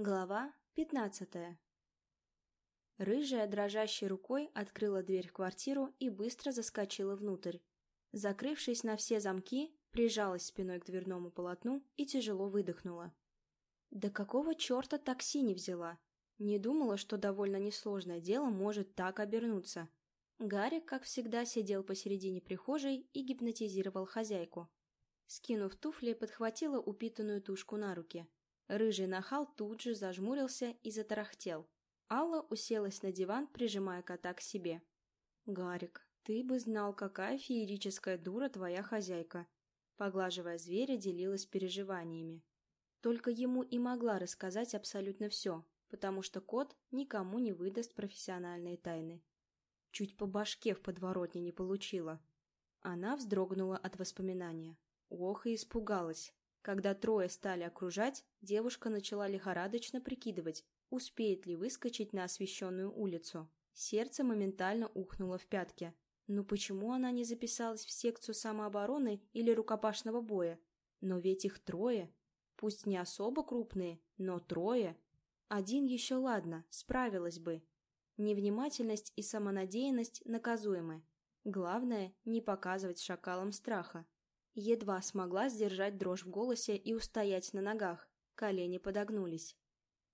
Глава пятнадцатая Рыжая дрожащей рукой открыла дверь в квартиру и быстро заскочила внутрь. Закрывшись на все замки, прижалась спиной к дверному полотну и тяжело выдохнула. Да какого черта такси не взяла? Не думала, что довольно несложное дело может так обернуться. Гарик, как всегда, сидел посередине прихожей и гипнотизировал хозяйку. Скинув туфли, подхватила упитанную тушку на руки. Рыжий нахал тут же зажмурился и затарахтел. Алла уселась на диван, прижимая кота к себе. «Гарик, ты бы знал, какая феерическая дура твоя хозяйка!» Поглаживая зверя, делилась переживаниями. Только ему и могла рассказать абсолютно все, потому что кот никому не выдаст профессиональные тайны. Чуть по башке в подворотне не получила. Она вздрогнула от воспоминания. Ох и испугалась. Когда трое стали окружать, девушка начала лихорадочно прикидывать, успеет ли выскочить на освещенную улицу. Сердце моментально ухнуло в пятки. Ну почему она не записалась в секцию самообороны или рукопашного боя? Но ведь их трое. Пусть не особо крупные, но трое. Один еще ладно, справилась бы. Невнимательность и самонадеянность наказуемы. Главное, не показывать шакалам страха. Едва смогла сдержать дрожь в голосе и устоять на ногах. Колени подогнулись.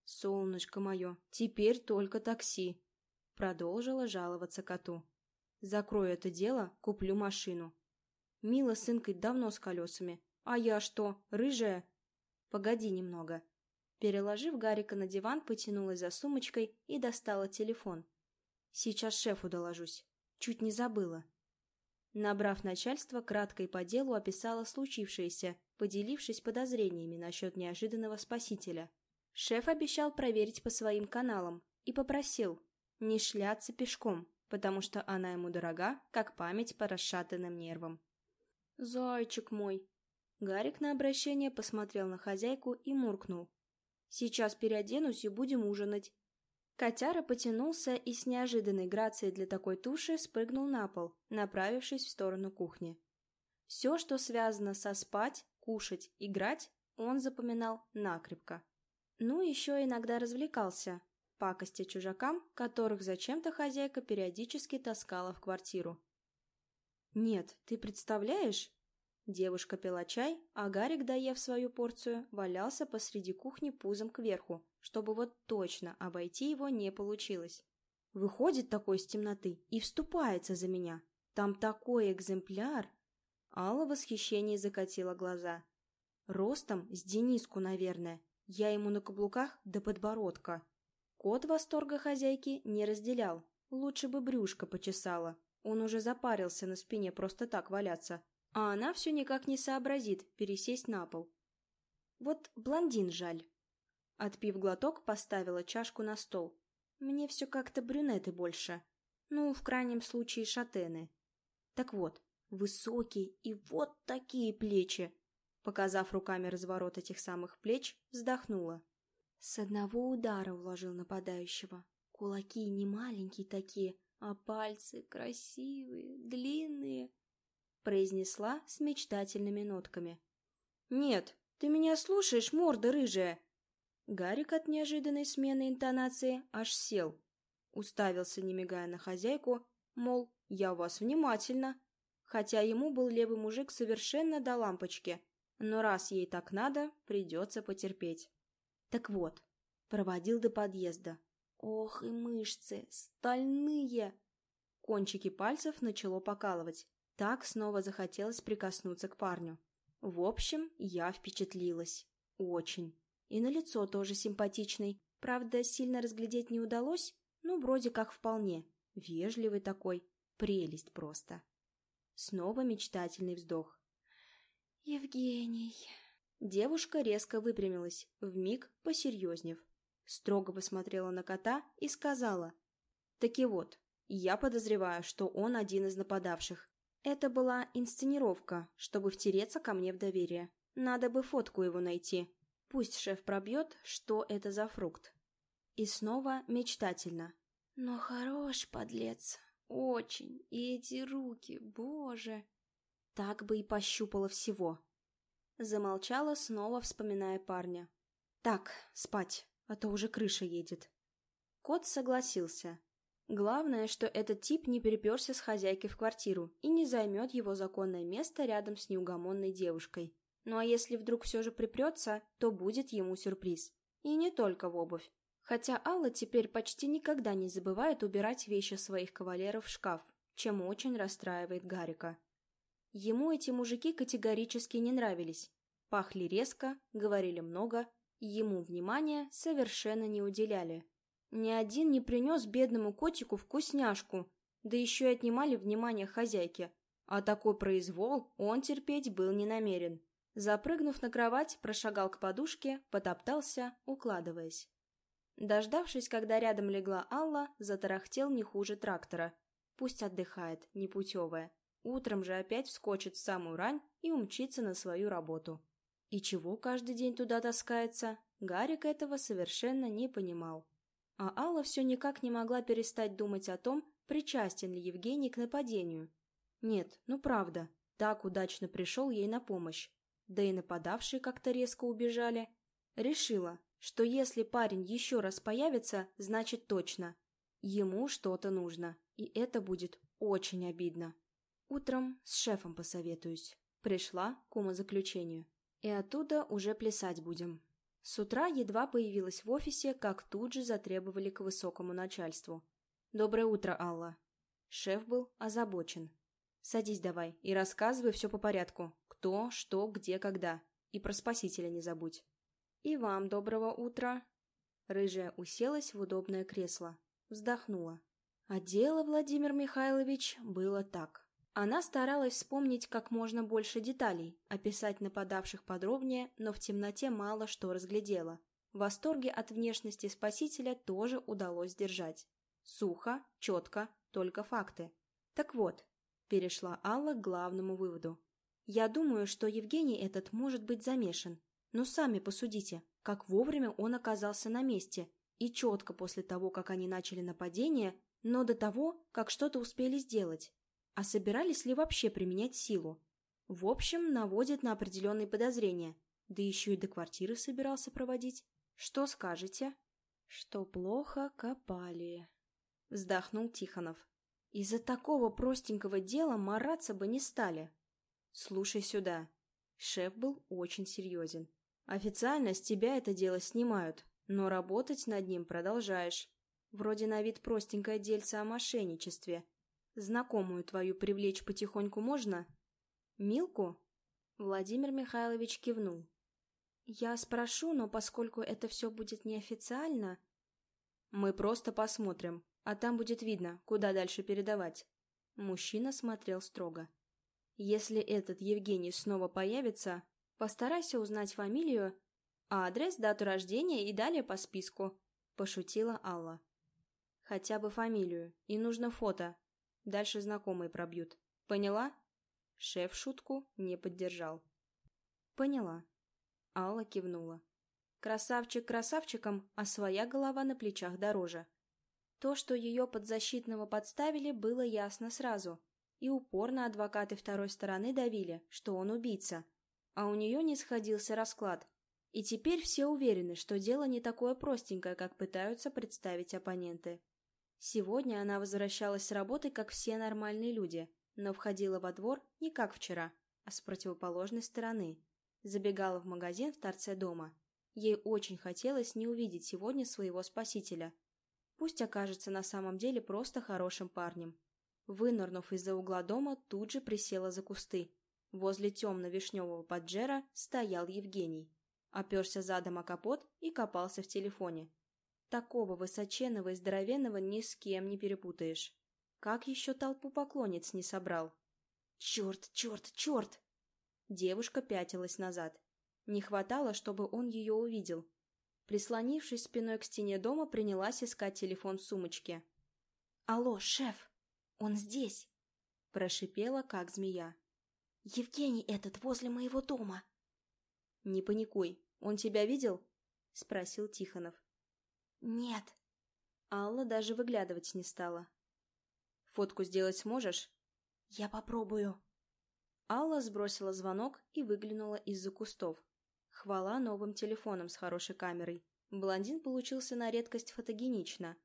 «Солнышко мое, теперь только такси!» Продолжила жаловаться коту. «Закрою это дело, куплю машину». Мила с сынкой давно с колесами. А я что, рыжая? Погоди немного. Переложив Гарика на диван, потянулась за сумочкой и достала телефон. Сейчас шефу доложусь. Чуть не забыла. Набрав начальство, кратко и по делу описала случившееся, поделившись подозрениями насчет неожиданного спасителя. Шеф обещал проверить по своим каналам и попросил не шляться пешком, потому что она ему дорога, как память по расшатанным нервам. «Зайчик мой!» Гарик на обращение посмотрел на хозяйку и муркнул. «Сейчас переоденусь и будем ужинать. Котяра потянулся и с неожиданной грацией для такой туши спрыгнул на пол, направившись в сторону кухни. Все, что связано со спать, кушать, играть, он запоминал накрепко. Ну, еще иногда развлекался, пакости чужакам, которых зачем-то хозяйка периодически таскала в квартиру. «Нет, ты представляешь?» Девушка пила чай, а Гарик, доев свою порцию, валялся посреди кухни пузом кверху, чтобы вот точно обойти его не получилось. Выходит такой из темноты и вступается за меня. Там такой экземпляр! Алла в восхищении закатила глаза. Ростом с Дениску, наверное. Я ему на каблуках до подбородка. Кот восторга хозяйки не разделял. Лучше бы брюшко почесала. Он уже запарился на спине просто так валяться. А она все никак не сообразит пересесть на пол. Вот блондин жаль. Отпив глоток, поставила чашку на стол. Мне все как-то брюнеты больше. Ну, в крайнем случае, шатены. Так вот, высокие и вот такие плечи. Показав руками разворот этих самых плеч, вздохнула. С одного удара уложил нападающего. Кулаки не маленькие такие, а пальцы красивые, длинные. Произнесла с мечтательными нотками. «Нет, ты меня слушаешь, морда рыжая?» Гарик от неожиданной смены интонации аж сел. Уставился, не мигая на хозяйку, мол, я у вас внимательно. Хотя ему был левый мужик совершенно до лампочки. Но раз ей так надо, придется потерпеть. Так вот, проводил до подъезда. Ох и мышцы, стальные! Кончики пальцев начало покалывать. Так снова захотелось прикоснуться к парню. В общем, я впечатлилась. Очень. И на лицо тоже симпатичный. Правда, сильно разглядеть не удалось, но вроде как вполне. Вежливый такой. Прелесть просто. Снова мечтательный вздох. «Евгений...» Девушка резко выпрямилась, вмиг посерьезнев. Строго посмотрела на кота и сказала. «Таки вот, я подозреваю, что он один из нападавших. Это была инсценировка, чтобы втереться ко мне в доверие. Надо бы фотку его найти. Пусть шеф пробьет, что это за фрукт. И снова мечтательно. Но хорош, подлец. Очень. И эти руки, боже. Так бы и пощупала всего. Замолчала, снова вспоминая парня. Так, спать. а то уже крыша едет. Кот согласился. Главное, что этот тип не переперся с хозяйкой в квартиру и не займет его законное место рядом с неугомонной девушкой. Ну а если вдруг все же припрется, то будет ему сюрприз. И не только в обувь. Хотя Алла теперь почти никогда не забывает убирать вещи своих кавалеров в шкаф, чем очень расстраивает Гарика. Ему эти мужики категорически не нравились. Пахли резко, говорили много, ему внимания совершенно не уделяли. Ни один не принес бедному котику вкусняшку, да еще и отнимали внимание хозяйки. А такой произвол он терпеть был не намерен. Запрыгнув на кровать, прошагал к подушке, потоптался, укладываясь. Дождавшись, когда рядом легла Алла, затарахтел не хуже трактора. Пусть отдыхает, непутевая. Утром же опять вскочит в самую рань и умчится на свою работу. И чего каждый день туда таскается, Гарик этого совершенно не понимал. А Алла все никак не могла перестать думать о том, причастен ли Евгений к нападению. Нет, ну правда, так удачно пришел ей на помощь. Да и нападавшие как-то резко убежали. Решила, что если парень еще раз появится, значит точно. Ему что-то нужно, и это будет очень обидно. Утром с шефом посоветуюсь. Пришла к умозаключению. И оттуда уже плясать будем. С утра едва появилась в офисе, как тут же затребовали к высокому начальству. «Доброе утро, Алла». Шеф был озабочен. «Садись давай и рассказывай все по порядку. Кто, что, где, когда. И про спасителя не забудь». «И вам доброго утра». Рыжая уселась в удобное кресло. Вздохнула. А дело, Владимир Михайлович, было так. Она старалась вспомнить как можно больше деталей, описать нападавших подробнее, но в темноте мало что разглядела. В восторге от внешности спасителя тоже удалось сдержать. Сухо, четко, только факты. Так вот, перешла Алла к главному выводу. Я думаю, что Евгений этот может быть замешан. Но сами посудите, как вовремя он оказался на месте, и четко после того, как они начали нападение, но до того, как что-то успели сделать. А собирались ли вообще применять силу? В общем, наводит на определенные подозрения. Да еще и до квартиры собирался проводить. Что скажете? Что плохо копали. Вздохнул Тихонов. Из-за такого простенького дела мараться бы не стали. Слушай сюда. Шеф был очень серьезен. Официально с тебя это дело снимают, но работать над ним продолжаешь. Вроде на вид простенькое дельце о мошенничестве, Знакомую твою привлечь потихоньку можно? Милку? Владимир Михайлович кивнул. Я спрошу, но поскольку это все будет неофициально... Мы просто посмотрим, а там будет видно, куда дальше передавать. Мужчина смотрел строго. Если этот Евгений снова появится, постарайся узнать фамилию, адрес, дату рождения и далее по списку, пошутила Алла. Хотя бы фамилию, и нужно фото, Дальше знакомые пробьют. Поняла? Шеф шутку не поддержал. Поняла. Алла кивнула. Красавчик красавчиком, а своя голова на плечах дороже. То, что ее подзащитного подставили, было ясно сразу. И упорно адвокаты второй стороны давили, что он убийца. А у нее не сходился расклад. И теперь все уверены, что дело не такое простенькое, как пытаются представить оппоненты. Сегодня она возвращалась с работы, как все нормальные люди, но входила во двор не как вчера, а с противоположной стороны. Забегала в магазин в торце дома. Ей очень хотелось не увидеть сегодня своего спасителя. Пусть окажется на самом деле просто хорошим парнем. Вынырнув из-за угла дома, тут же присела за кусты. Возле темно-вишневого поджера стоял Евгений. Оперся задом о капот и копался в телефоне. Такого высоченного и здоровенного ни с кем не перепутаешь. Как еще толпу поклонниц не собрал? Черт, черт, черт! Девушка пятилась назад. Не хватало, чтобы он ее увидел. Прислонившись спиной к стене дома, принялась искать телефон в сумочке. «Алло, шеф! Он здесь!» Прошипела, как змея. «Евгений этот возле моего дома!» «Не паникуй. Он тебя видел?» Спросил Тихонов. «Нет». Алла даже выглядывать не стала. «Фотку сделать сможешь?» «Я попробую». Алла сбросила звонок и выглянула из-за кустов. Хвала новым телефонам с хорошей камерой. Блондин получился на редкость фотогенично.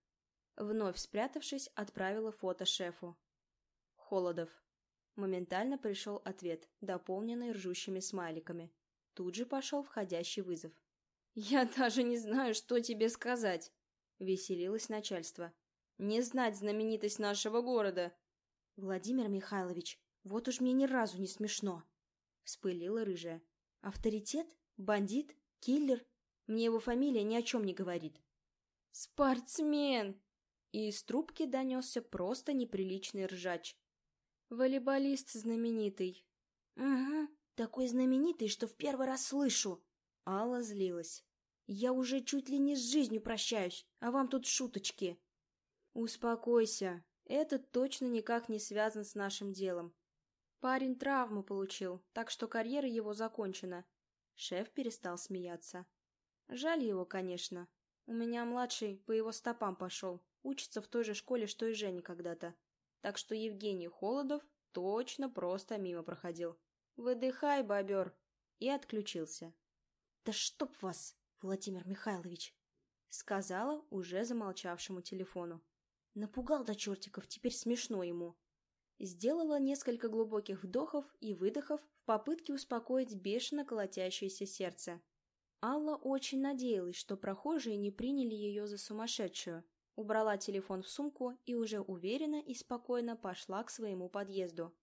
Вновь спрятавшись, отправила фото шефу. Холодов. Моментально пришел ответ, дополненный ржущими смайликами. Тут же пошел входящий вызов. «Я даже не знаю, что тебе сказать!» — веселилось начальство. «Не знать знаменитость нашего города!» «Владимир Михайлович, вот уж мне ни разу не смешно!» — вспылила рыжая. «Авторитет? Бандит? Киллер? Мне его фамилия ни о чем не говорит». «Спортсмен!» И из трубки донесся просто неприличный ржач. «Волейболист знаменитый». «Угу, такой знаменитый, что в первый раз слышу». Алла злилась. «Я уже чуть ли не с жизнью прощаюсь, а вам тут шуточки». «Успокойся, это точно никак не связан с нашим делом. Парень травму получил, так что карьера его закончена». Шеф перестал смеяться. «Жаль его, конечно. У меня младший по его стопам пошел, учится в той же школе, что и Женя когда-то. Так что Евгений Холодов точно просто мимо проходил. «Выдыхай, бобер!» И отключился. «Да чтоб вас, Владимир Михайлович!» Сказала уже замолчавшему телефону. Напугал до чертиков, теперь смешно ему. Сделала несколько глубоких вдохов и выдохов в попытке успокоить бешено колотящееся сердце. Алла очень надеялась, что прохожие не приняли ее за сумасшедшую, убрала телефон в сумку и уже уверенно и спокойно пошла к своему подъезду.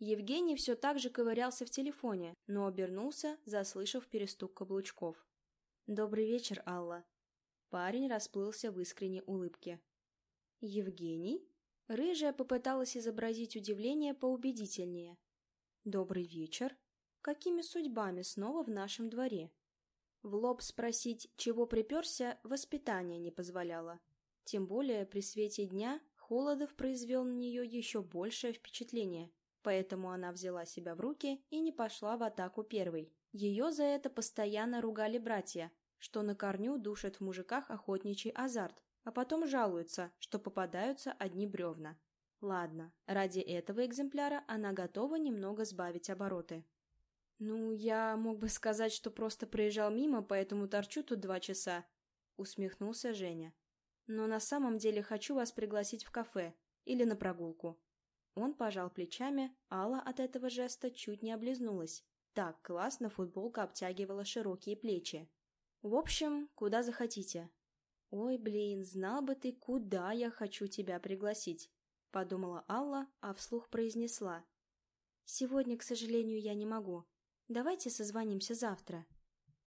Евгений все так же ковырялся в телефоне, но обернулся, заслышав перестук каблучков. «Добрый вечер, Алла». Парень расплылся в искренней улыбке. «Евгений?» Рыжая попыталась изобразить удивление поубедительнее. «Добрый вечер. Какими судьбами снова в нашем дворе?» В лоб спросить, чего приперся, воспитание не позволяло. Тем более при свете дня Холодов произвел на нее еще большее впечатление, поэтому она взяла себя в руки и не пошла в атаку первой. Ее за это постоянно ругали братья, что на корню душат в мужиках охотничий азарт, а потом жалуются, что попадаются одни бревна. Ладно, ради этого экземпляра она готова немного сбавить обороты. «Ну, я мог бы сказать, что просто проезжал мимо, поэтому торчу тут два часа», — усмехнулся Женя но на самом деле хочу вас пригласить в кафе или на прогулку». Он пожал плечами, Алла от этого жеста чуть не облизнулась. Так классно футболка обтягивала широкие плечи. «В общем, куда захотите». «Ой, блин, знал бы ты, куда я хочу тебя пригласить», — подумала Алла, а вслух произнесла. «Сегодня, к сожалению, я не могу. Давайте созвонимся завтра».